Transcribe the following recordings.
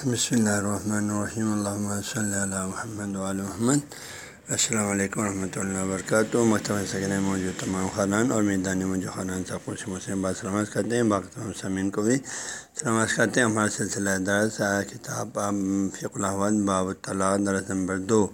بسم اللہ الرحمن الرحیم اللہ صلی اللہ محمد محمد السلام علیکم ورحمۃ اللہ وبرکاتہ مکتبہ سکن موجود تمام خانان اور میدان موجود خانان سب کچھ مسلم بات سلامت کرتے ہیں باقی تمام سمین کو بھی سلامت کرتے ہیں ہمارا سلسلہ درس کتاب فق الحمد باب طلاق درس نمبر دو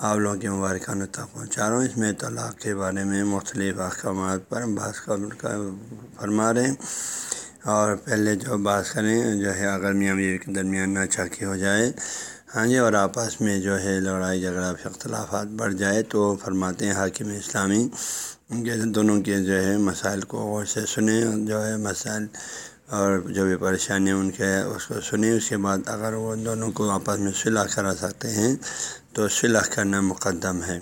آپ لوگوں کے مبارکانہ تک پہنچا رہا ہوں اس میں طلاق کے بارے میں مختلف احکامات پر بعض کا فرما رہے ہیں اور پہلے جو بات کریں جو ہے، اگر میاں بیوی کے درمیان ناچاکی ہو جائے ہاں جی اور آپس میں جو ہے لڑائی جھگڑا اختلافات بڑھ جائے، تو فرماتے ہیں حاکم اسلامی ان کے دونوں کے جو ہے مسائل کو غور سے سنیں، جو ہے مسائل اور جو بھی پریشانی ان کے اس کو سنیں۔ اس کے بعد اگر وہ دونوں کو آپس میں صلاح کرا سکتے ہیں، تو صلاح کرنا مقدم ہے۔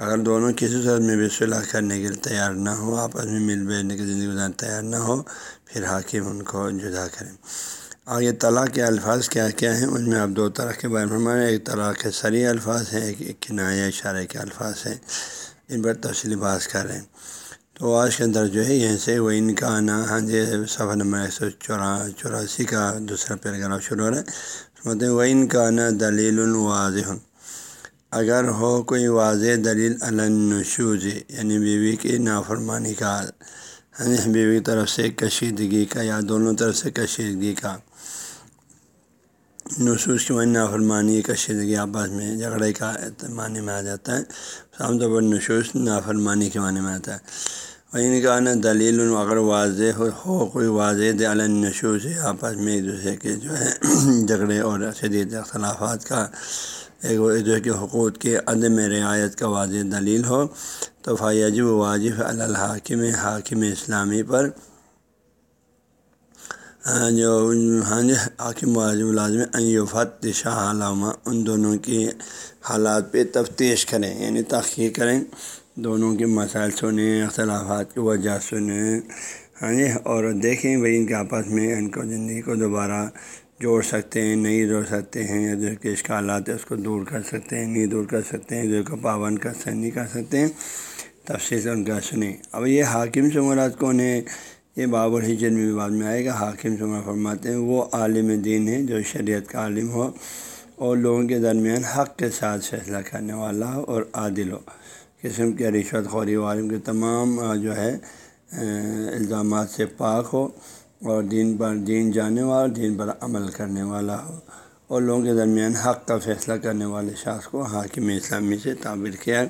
اگر دونوں کسی صورت میں بھی صلاح کرنے کے لیے تیار نہ ہو آپس میں مل بیٹھنے کی زندگی گزارنے تیار نہ ہو، پھر حاکم ان کو جدا کریں۔ آگے طلاق کے الفاظ کیا کیا ہیں؟ ان میں آپ دو طرح کے بارے میں ہمارے ایک طلاق کے سری الفاظ ہیں، ایک کنایا اشارے کے الفاظ ہیں۔ ان پر تفصیلی بات کر رہے ہیں۔ تو آج کے اندر جو ہے، یہیں سے وہ ان کا آنا ہاں جی صفحہ نمبر ایک سو چورا، چوراسی کا دوسرا پیراگراف شروع ہو رہا ہے۔ وہ ان کا آنا دلیل الواضح اگر ہو کوئی واضح دلیل النشوز یعنی بیوی کی نافرمانی کا یعنی بیوی کی طرف سے کشیدگی کا یا دونوں طرف سے کشیدگی کا۔ نصوص کی معنی نافرمانی، کشیدگی آپس میں جھگڑے کا معنی میں آ جاتا ہے۔ عام طور پر نصوص نافرمانی کے معنی میں آتا ہے۔ اور ان کا نا دلیل اگر واضح ہو ہو کوئی واضح علن نشوز ہے آپس میں ایک دوسرے کے جو ہے جھگڑے اور شدید اختلافات کا ایک دوسرے کے حقوق کے عدم رعایت کا واضح دلیل ہو، تو فیاجب واجب الحاکم، حاکم اسلامی پر۔ جو ہاں جی حاکم واجب العظم فت شاہ علامہ، ان دونوں کی حالات پہ تفتیش کریں یعنی تحقیق کریں۔ دونوں کے مسائل سنیں، اختلافات کی وجہ سنیں۔ ہاں جی اور دیکھیں بھائی ان کے آپس میں ان کو زندگی کو دوبارہ جوڑ سکتے ہیں، نہیں جوڑ سکتے ہیں، یا جو کہ اشکالات ہے اس کو دور کر سکتے ہیں، نہیں دور کر سکتے ہیں، جو کو پابند کر سکتے نہیں کر سکتے ہیں۔ تفصیل سے ان کا سنیں۔ اب یہ حاکم سے مراد کون ہے یہ باب الحجر میں بعد میں آئے گا۔ حاکم سے مراد فرماتے ہیں، وہ عالم دین ہے جو شریعت کا عالم ہو اور لوگوں کے درمیان حق کے ساتھ فیصلہ کرنے والا ہو اور عادل ہو۔ قسم کے رشوت خوری عالم کے تمام جو ہے الزامات سے پاک ہو۔ اور دین پر دین جانے والا، دین پر عمل کرنے والا ہو۔ اور لوگوں کے درمیان حق کا فیصلہ کرنے والے شخص کو حاکم اسلامی سے تعبیر کیا۔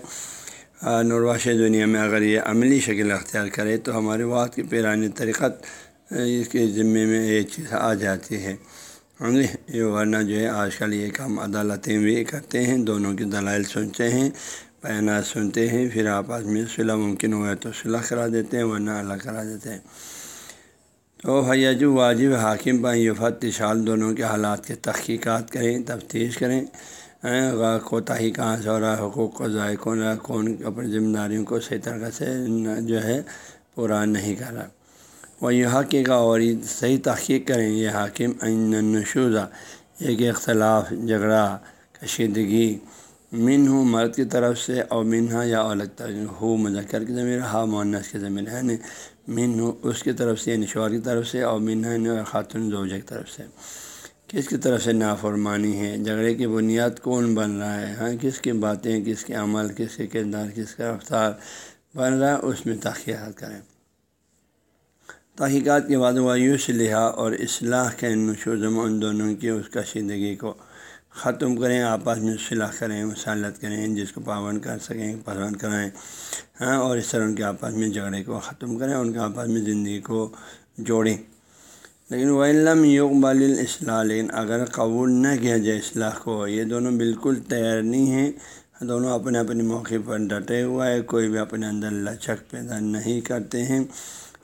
نرواش دنیا میں اگر یہ عملی شکل اختیار کرے تو ہمارے وقت کی پیرانی طریقت اس کے ذمے میں یہ چیز آ جاتی ہے۔ یہ ورنہ جو ہے آج کل یہ کام عدالتیں بھی کرتے ہیں، دونوں کی دلائل سنتے ہیں، بیانات سنتے ہیں، پھر آپس میں صلاح ممکن ہوا تو صلاح کرا دیتے ہیں، ورنہ الگ کرا دیتے ہیں۔ تو حیاج واجب حاکم پر یہ فتشال دونوں کے حالات کے تحقیقات کریں، تفتیش کریں۔ کوتاہی کہاں سے ہو رہا ہے؟ حقوق کو ضائع کون رہا کون اپنی ذمہ داریوں کو صحیح طرح سے جو ہے پورا نہیں کر رہا؟ وہ یہ حقیقہ اور صحیح تحقیق کریں۔ یہ حاکم عین نشوزہ، ایک اختلاف، جھگڑا، کشیدگی من ہوں مرد کی طرف سے اور منہا یا الگ یعنی ہو مذکر کی زمین ہا مونس کی زمین یعنی ہے نا من ہو اس کی طرف سے یعنی شوہر کی طرف سے اور منہا یعنی خاتون زوجہ کی طرف سے۔ کس کی طرف سے نافرمانی ہے؟ جھگڑے کی بنیاد کون بن رہا ہے؟ ہاں کس کی باتیں، کس کے عمل، کس کے کردار، کس کا رفتار بن رہا ہے، اس میں تحقیقات کریں۔ تحقیقات کے بعد وایوس لحا اور اصلاح کے نشوزم ان دونوں کی، اس کشیدگی کو ختم کریں، آپس میں صلاح کریں مسالت کریں، جس کو پابند کر سکیں، پسند کرائیں ہاں اور اس طرح ان کے آپس میں جھگڑے کو ختم کریں، ان کے آپس میں زندگی کو جوڑیں۔ لیکن وہ علم یقبال الاصلاح لیکن اگر قبول نہ کیا جائے اصلاح کو، یہ دونوں بالکل تیار نہیں ہیں۔ دونوں اپنے اپنے موقع پر ڈٹے ہوا ہے کوئی بھی اپنے اندر لچک پیدا نہیں کرتے ہیں،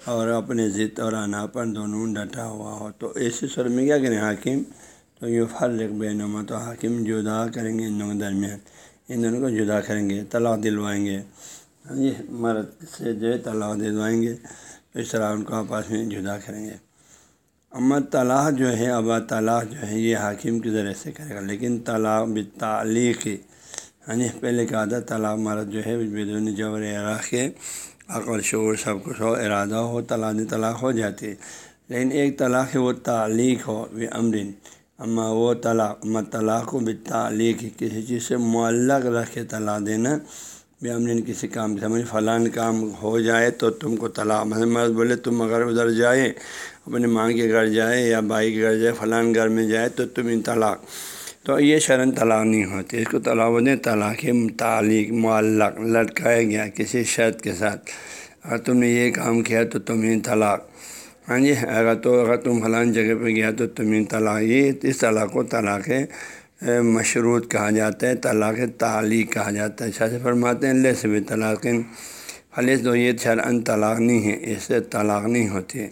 اور اپنے ضد اور انا پر دونوں ڈٹا ہوا ہو۔ تو ایسے سر میں کیا کریں، حاکم؟ تو یہ فرق بے نما تو حاکم جدا کریں گے ان دونوں کے درمیان۔ ان دونوں کو جدا کریں گے، طلاق دلوائیں گے۔ یہ مرد سے جو ہے طلاق دلوائیں گے، تو اس طرح ان کو آپس میں جدا کریں گے۔ اما طلاق جو ہے، ابا طلاق جو ہے، یہ حاکم کے ذریعے سے کرے گا۔ لیکن طلاق بتعلیق ہاں جی پہلے کہا تھا طلاق مرد جو ہے، بدون جبر عراق کے عقل، شعور، سب کچھ ہو، ارادہ ہو، طلاق طلاق ہو جاتی۔ ہے لیکن ایک طلاق ہے، وہ تعلیق ہو وہ امرن اما وہ طلاق طلاق و بتعلیق کسی چیز سے معلق رکھ کے طلاق دینا، بھی ہم نے کسی کام سمجھ فلاں کام ہو جائے تو تم کو طلاق مرض بولے تم اگر ادھر جائے اپنے ماں کے گھر جائے یا بھائی کے گھر جائے فلاں گھر میں جائے تو تم ان طلاق، تو یہ شرن طلاق نہیں ہوتی۔ اس کو طلاق بولتے طلاق تعلیق معلق، لٹکایا گیا کسی شرط کے ساتھ۔ اگر تم نے یہ کام کیا تو تم ان طلاق۔ ہاں جی اگر تو اگر تم فلاں جگہ پہ گیا تو تم طلاق، یہ اس طلاق کو طلاق مشروط کہا جاتا ہے، طلاق تعلیق کہا جاتا ہے۔ اچھا شاہ فرماتے ہیں اللہ سے بھی طلاق فلس تو یہ شرعن طلاق نہیں ہے، اس سے طلاق نہیں ہوتی۔ ہے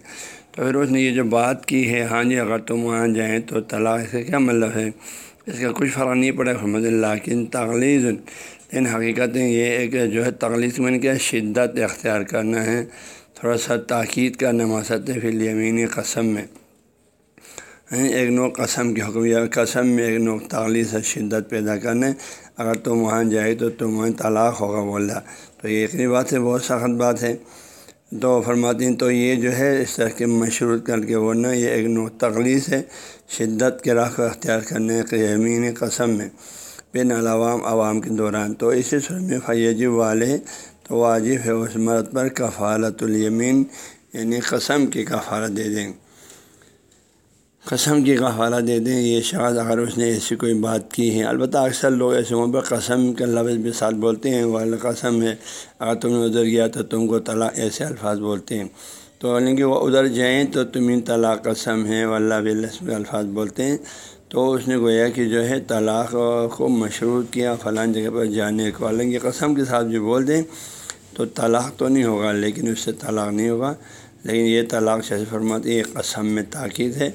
تو پھر اس نے یہ جو بات کی ہے ہاں جی اگر تم وہاں جائیں تو طلاق سے کیا مطلب ہے؟ اس کا کچھ فرق نہیں پڑا رحمۃ اللہ کن تغلیز لیکن حقیقت یہ ایک جو ہے تغلیز میں کیا شدت اختیار کرنا ہے۔ تھوڑا سا تاکید کرنا مقصد ہے پھر یمینی قسم میں۔ یعنی ایک نو قسم کی حکم، یا قسم میں ایک نو تغلیز سے شدت پیدا کرنے۔ اگر تم وہاں جائے تو تم وہاں طلاق ہوگا بولا تو یہ ایک بات ہے، بہت سخت بات ہے۔ تو فرماتی تو یہ جو ہے، اس طرح کے مشروط کر کے ورنہ یہ ایک نو تغلیس ہے، شدت کے راہ کو اختیار کرنے کے یمین قسم میں۔ بین العوام عوام کے دوران۔ تو اسی صورت میں فیجی والے تو واجب ہے اس مرد پر کفالت الیمین یعنی قسم کی کفالت دے دیں۔ قسم کی کفالہ دے دیں، یہ شاید اگر اس نے ایسی کوئی بات کی ہے۔ البتہ اکثر لوگ ایسے وہاں پر قسم کے لفظ بھی ساتھ بولتے ہیں، وہ قسم ہے۔ اگر تم نے ادھر گیا تو تم کو طلاق ایسے الفاظ بولتے ہیں۔ تو یعنی کہ وہ ادھر جائیں تو تمہیں طلاق قسم ہے واللہ بلسم الفاظ بولتے ہیں۔ تو اس نے گویا کہ جو ہے طلاق کو مشروط کیا فلاں جگہ پر جانے کو۔ حالانکہ قسم کے ساتھ بھی بول دیں۔ تو طلاق تو نہیں ہوگا، لیکن اس سے طلاق نہیں ہوگا۔ لیکن یہ طلاق شہر فرماتے یہ قسم میں تاکید ہے۔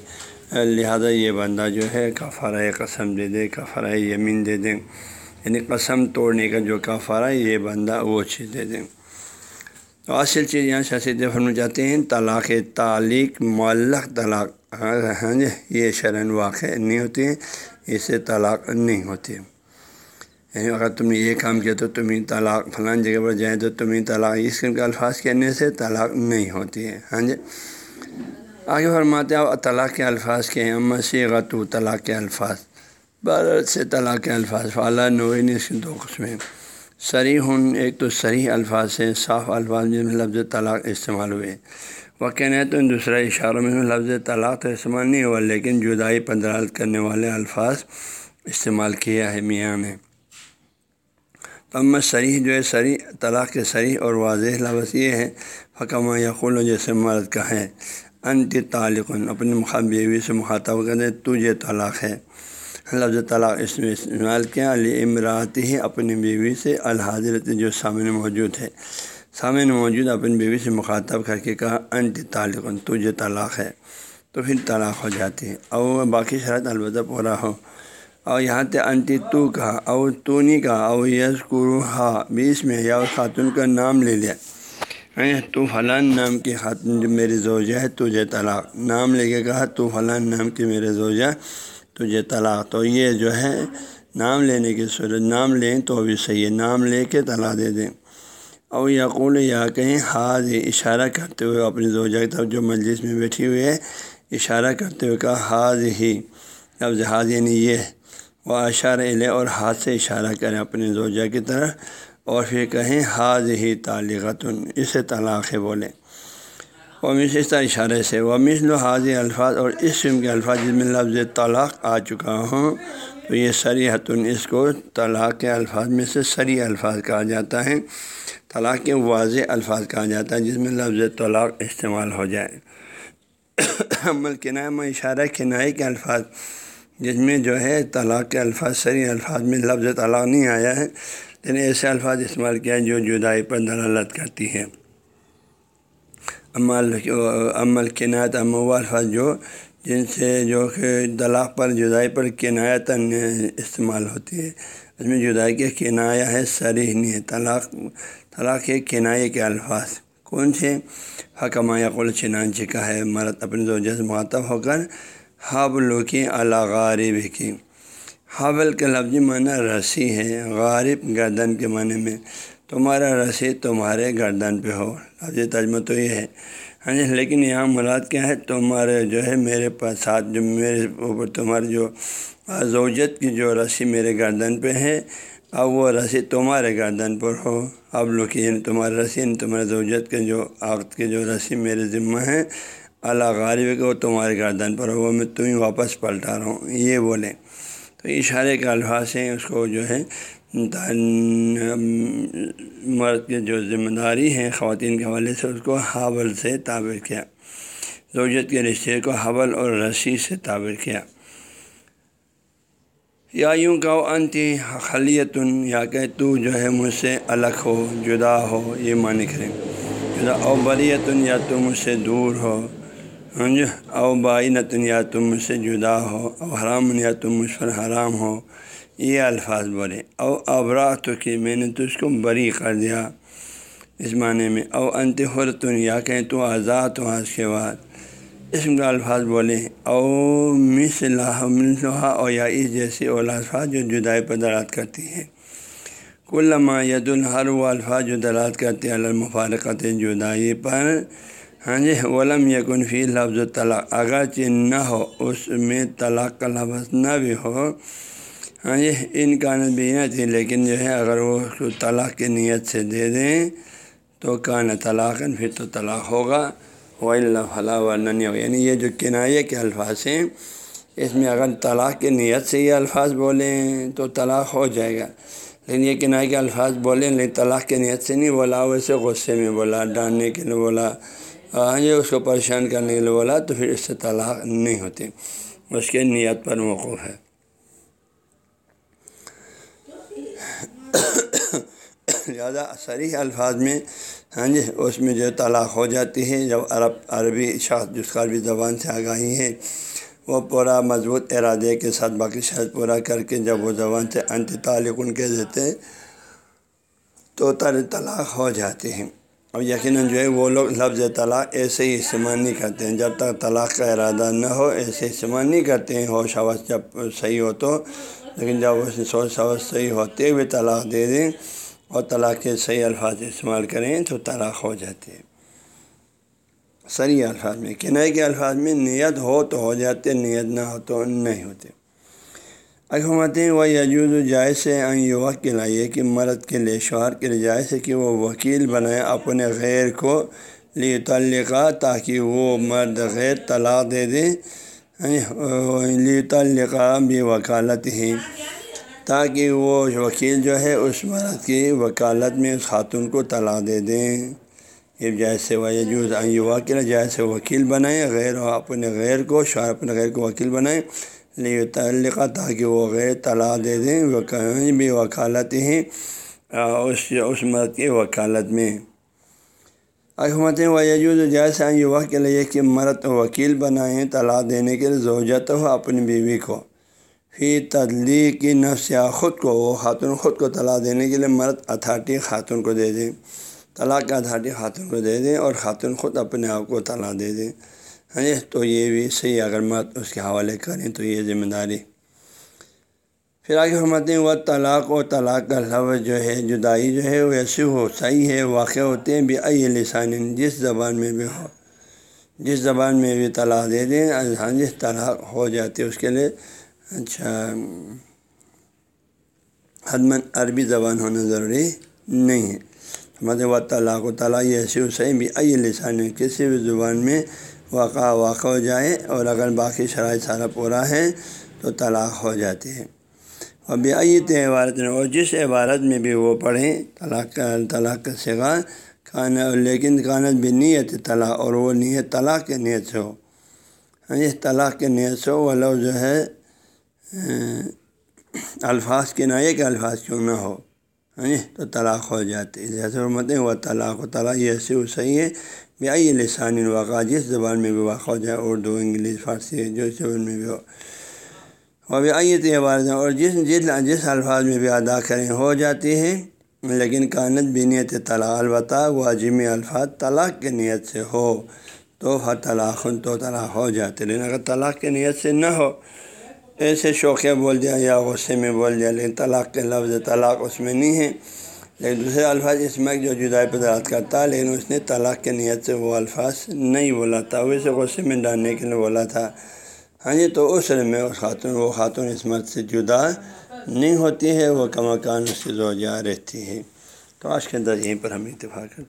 لہذا یہ بندہ جو ہے، کفارہ قسم دے دے، کفارہ یمین دے دیں۔ یعنی قسم توڑنے کا جو کفارہ یہ بندہ وہ چیز دے دیں۔ تو اصل چیز یہاں شاست فرما چاہتے ہیں، طلاق تعلیق، معلق طلاق۔ ہاں جی یہ شرن واقع نہیں ہوتی ہے، اس سے طلاق نہیں ہوتی۔ یعنی اگر تم نے یہ کام کیا تو تمہیں طلاق، فلاں جگہ پر جائیں تو تمہیں طلاق، اس قسم کے الفاظ کہنے سے طلاق نہیں ہوتی ہے۔ ہاں جی؟ آگے فرماتے ہیں طلاق کے الفاظ کے ہیں امسی غتو طلاق کے الفاظ۔ بارہ سے طلاق کے الفاظ فعلیٰ نوین اس کی دو قسمیں سری ہن ایک تو صریح الفاظ سے صاف الفاظ جن میں لفظ طلاق استعمال ہوئے۔ وہ کہنے تو دوسرا اشاروں میں لفظ طلاق تو استعمال نہیں ہوا، لیکن جدائی پر دلالت کرنے والے الفاظ استعمال کیا ہے میاں نے اما سریح جو ہے سری طلاق کے سریح اور واضح لفظ یہ ہے حکمہ یقول جیسے مرد کا ہے۔ انت تعلق اپنے بیوی سے مخاطب کرتے تجھے طلاق ہے۔ لفظ طلاق اس میں استعمال کیا، علی امراط ہی اپنی بیوی سے، الحاضرت جو سامنے موجود ہے۔ سامنے موجود اپنی بیوی سے مخاطب کر کے کہا، انت تعلق تجھے طلاق ہے۔ تو پھر طلاق ہو جاتی ہے۔ اور باقی شرط البتہ پورا ہو۔ اور یہاں تک انتی تو کہا اور تو نہیں کہا اور یس کرو ہا، بیس میں یا خاتون کا نام لے لیا۔ تو فلاں نام کی خاتون جو میری زوجہ ہے، تجھے طلاق۔ نام لے کے کہا، تو فلاں نام کی میرے زوجہ، تجھے طلاق۔ تو یہ جو ہے، نام لینے کی صورت، نام لیں تو بھی صحیح ہے۔ نام لے کے طلاق دے دیں۔ اور یقول، یا کہیں ہاتھ اشارہ کرتے ہوئے اپنی زوجہ کی طرف جو مجلس میں بیٹھی ہوئی ہے، اشارہ کرتے ہوئے کہا حاض ہی۔ لفظ حاض یعنی یہ وہ اشارہ لے اور ہاتھ سے اشارہ کریں اپنے زوجہ کی طرح اور پھر کہیں حاض ہی تعلیقت اسے طلاق بولیں۔ وہ مس اس طرح اشارے سے، وہ مثل و حاضی الفاظ اور اس قسم کے الفاظ جس میں لفظ طلاق آ چکا ہوں، تو یہ سری حتن اس کو طلاق کے الفاظ میں سے سری الفاظ کہا جاتا ہے۔ طلاق کے واضح الفاظ کہا جاتا ہے جس میں لفظ طلاق استعمال ہو جائے۔ عمل کنائے میں اشارہ کنائے کے الفاظ جس میں جو ہے طلاق کے الفاظ، سری الفاظ میں لفظ طلاق نہیں آیا ہے، لیکن ایسے الفاظ استعمال کیا جو جدائی پر دلالت کرتی ہے عمل عمل کنایت اموا الفاظ جو، جن سے جو کہ طلاق پر جدائی پر کنایت استعمال ہوتی ہے۔ اس میں جدائی کے کنایا ہے سریح نہیں ہے، طلاق طلاق کے کنائے کے الفاظ۔ کون سے؟ حکمہ یقل چنانچہ کا ہے۔ مرد اپنے زوجہ سے مخاطب ہو کر حابلو کی غارب کی۔ حابل کے لفظی معنی رسی ہے، غارب گردن کے معنی میں۔ تمہارا رسی تمہارے گردن پہ ہو۔ لفظ تجمہ تو یہ ہے۔ ہاں جی لیکن یہاں مراد کیا ہے؟ تمہارے جو ہے میرے پاس ساتھ جو میرے اوپر تمہارے جو زوجت کی جو رسی میرے گردن پہ ہے، اب وہ رسی تمہارے گردن پر ہو۔ اب لوگ یعنی تمہارے رسی یعنی تمہارے زوجت کے جو عقد کے جو رسی میرے ذمہ ہے اللہ غالب کہ وہ تمہارے گردن پر ہو وہ میں تمہیں واپس پلٹا رہا ہوں۔ یہ بولیں تو اشارے کے الفاظ ہیں اس کو جو ہے مرد کے جو ذمہ داری ہیں، خواتین کے حوالے سے اس کو حابل سے تعبیر کیا۔ زوجت کے رشتے کو حبل اور رسی سے تعبیر کیا۔ یا یوں کہو، انتی خلیتن، یا کہ تو جو ہے مجھ سے الگ ہو، جدا ہو، یہ معنی کریں۔ جدا، او بریتن، یا تو مجھ سے دور ہو۔ جی او بائنتن یا تم مجھ سے جدا ہو او حرام یا تم مجھ پر حرام ہو۔ یہ الفاظ بولے او ابرا تو کہ میں نے تو اس کو بری کر دیا۔ اس معنی میں او انت حرتن یا کہیں تو آزاد ہو آج کے بعد۔ اسم کا الفاظ بولے او مس اللہ او یا اس جیسے اولا الفاظ جو جدائی پر درات کرتی ہے۔ کلما ید الحر و الفاظ جو درات کرتے المفارقت جدائی پر۔ ہاں جی ولم یکن فی لفظ و طلاق، اگرچہ نہ ہو، اس میں طلاق کا لفظ نہ بھی ہو۔ ہاں جی ان کانت بھی نہ تھی لیکن جو ہے، اگر وہ اس کو طلاق کی نیت سے دے دیں، تو کان طلاق پھر تو طلاق ہوگا۔ و اللہ فلاح ورنہ نہیں ہوگا یعنی یہ جو کنائے کے الفاظ ہیں، اس میں اگر طلاق کی نیت سے یہ الفاظ بولیں تو طلاق ہو جائے گا۔ لیکن یہ کنائے کے الفاظ بولیں، لیکن طلاق کی نیت سے نہیں بولا ویسے غصے میں بولا ڈاننے کے لیے بولا ہاں جی اس کو پریشان کرنے کے لیے بولا تو پھر اس سے طلاق نہیں ہوتی۔ اس کے نیت پر موقف ہے۔ لہٰذا صریح الفاظ میں ہاں جی اس میں جو طلاق ہو جاتی ہے، جب عرب، عربی شخص جس کا عربی زبان سے آگاہی ہے، وہ پورا مضبوط ارادے کے ساتھ باقی شاید پورا کر کے جب وہ زبان سے انت تعلق ان کے دیتے تو طلاق ہو جاتے ہیں اب یقیناً جو ہے وہ لوگ لفظ طلاق ایسے ہی استعمال نہیں کرتے ہیں۔ جب تک طلاق کا ارادہ نہ ہو، ایسے استعمال نہیں کرتے ہیں۔ ہوش حوث جب صحیح ہو تو، لیکن جب اس سوچ حوث صحیح ہوتے ہوئے طلاق دے دیں اور طلاق کے صحیح الفاظ استعمال کریں تو طلاق ہو جاتے ہیں صحیح الفاظ میں کنائے کے الفاظ میں نیت ہو تو ہو جاتے، نیت نہ ہو تو نہیں ہوتے۔ حکومتیں وہ یجوز جائز سے یہ وقت لائیے کہ مرد کے لیے شوہر کے لیے جائز ہے کہ وہ وکیل بنائے اپنے غیر کو لی تعلقہ تاکہ وہ مرد غیر طلاق دے دیں یعنی، لی تعلقہ بھی وکالت ہی تاکہ وہ وکیل جو ہے اس مرد کی وکالت میں اس خاتون کو طلاق دے دیں یہ جیسے وہ یجوز یوا کے لیے جیسے وکیل بنائیں غیر، اپنے غیر کو، شوہر اپنے غیر کو وکیل بنائیں تعلقہ تاکہ وہ غیر طلاق دے دیں وہ کہیں بھی وکالت ہی اس اس مرد کی وکالت میں۔ حکومتیں و یجوز جیسے یوا کے لیے کہ مرد وکیل بنائیں، طلاق دینے کے لیے زوجت ہو اپنی بیوی کو۔ فی تدلی کی نفس، یا خود کو، وہ خاتون خود کو طلاق دینے کے لیے مرد اتھارٹی خاتون کو دے دیں۔ طلاق کا اتھارٹی خاتون کو دے دیں اور خاتون خود اپنے آپ کو طلاق دے دیں۔ ہاں جی تو یہ بھی صحیح اگر مت اس کے حوالے کریں تو یہ ذمہ داری۔ پھر آگے فرماتے ہیں وہ طلاق و طلاق کا لفظ جو ہے، جدائی جو ہے، وہ ایسی ہو، صحیح ہے، واقع ہوتے ہیں بھی ائی لسان، جس زبان میں بھی ہو۔ جس زبان میں بھی طلاق دے دیں ہاں جی طلاق ہو جاتی ہے اس کے لیے۔ اچھا حدمن عربی زبان ہونا ضروری نہیں ہے۔ مطلب و طلاق و طلاق یہ ایسی ہو، صحیح بھی ائی لسان، کسی بھی زبان میں واقع واقع ہو جائے اور اگر باقی شرائط سارا پورا ہے تو طلاق ہو جاتی ہے۔ اور بیت عبارت اور جس عبارت میں بھی وہ پڑھیں، طلاق کا طلاق کا سگا کھانا لیکن کانت بھی نیت طلاق اور وہ نیت طلاق کے نیت سے ہو۔ ہاں جی طلاق کے نیت سے ہو۔ وہ لفظ جو ہے الفاظ کے نئے کے الفاظ کیوں نہ ہو۔ ہاں جی تو طلاق ہو جاتی جیسے مت وہ طلاق و طلاق یہ ایسے وہ صحیح ہے۔ بیائی لسان الواقع جس زبان میں بھی واقع ہو جائے اردو انگلش، فارسی، جو زبان میں بھی ہو۔ وہ بھی آئیے تہوار اور جس جس جس الفاظ میں بھی ادا کریں، ہو جاتی ہے لیکن کانت بھی نیت طلاق البتہ وہ الفاظ طلاق کے نیت سے ہو۔ تو ہر طلاق، تو طلاق ہو جاتے، لیکن اگر طلاق کے نیت سے نہ ہو، ایسے شوقیہ بول دیا یا غصے میں بول دیا، لیکن طلاق کے لفظ طلاق اس میں نہیں ہے لیکن دوسرے الفاظ اس میں جو جدائی پہ کرتا لیکن اس نے طلاق کے نیت سے وہ الفاظ نہیں بولا تھا، وہ اسے غصے میں ڈالنے کے لیے بولا تھا۔ ہاں جی تو اس میں اس خاتون، وہ خاتون اس مرد سے جدا نہیں ہوتی ہے، وہ کماکان اس سے زوجہ رہتی ہے۔ تو آج کے اندر یہیں پر ہم اتفاق کرتے